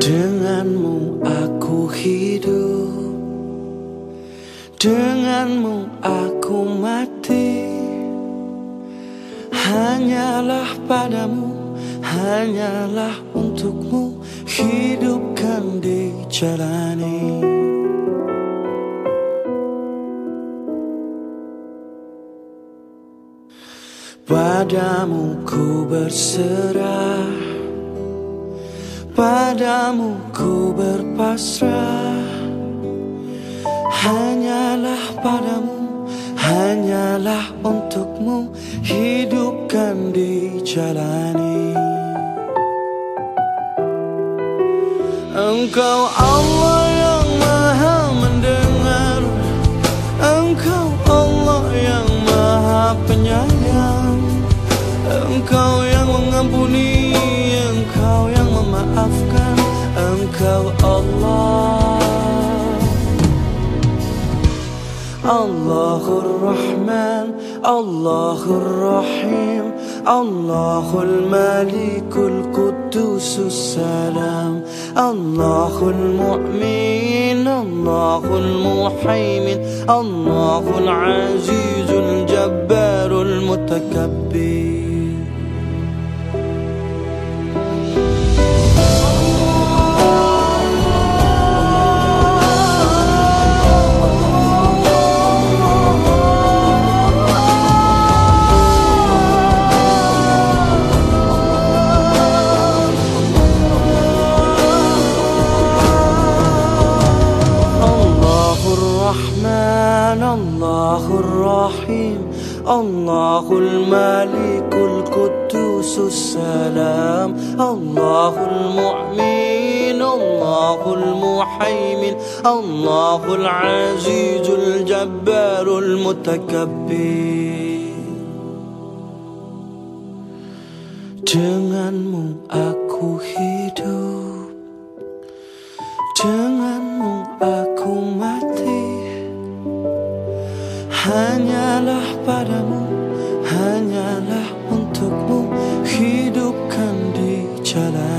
Denganmu aku hidup. Denganmu aku mati. Hanyalah padamu Hanyalah untukmu. Hidupkan dijalani Padamu ku berserah Padamu ku berpasrah. Hanyalah padamu Hanyalah untukmu. Hidupkan dijalani. Engkau Allah yang maha mendengar. Engkau Allah yang maha penyayang. Engkau yang mengampuni الله الرحمن الله الرحيم الله الملك القدوس السلام الله المؤمن الله المحيمن الله العزيز الجبار المتكبر الرحمن الله الرحيم الله الملك القدوس السلام الله المؤمن الله المحيمن الله العزيز الجبار المتكبر. Denganmu aku hidup. hanyalah padamu hanyalah untukmu hidupkan di jalan.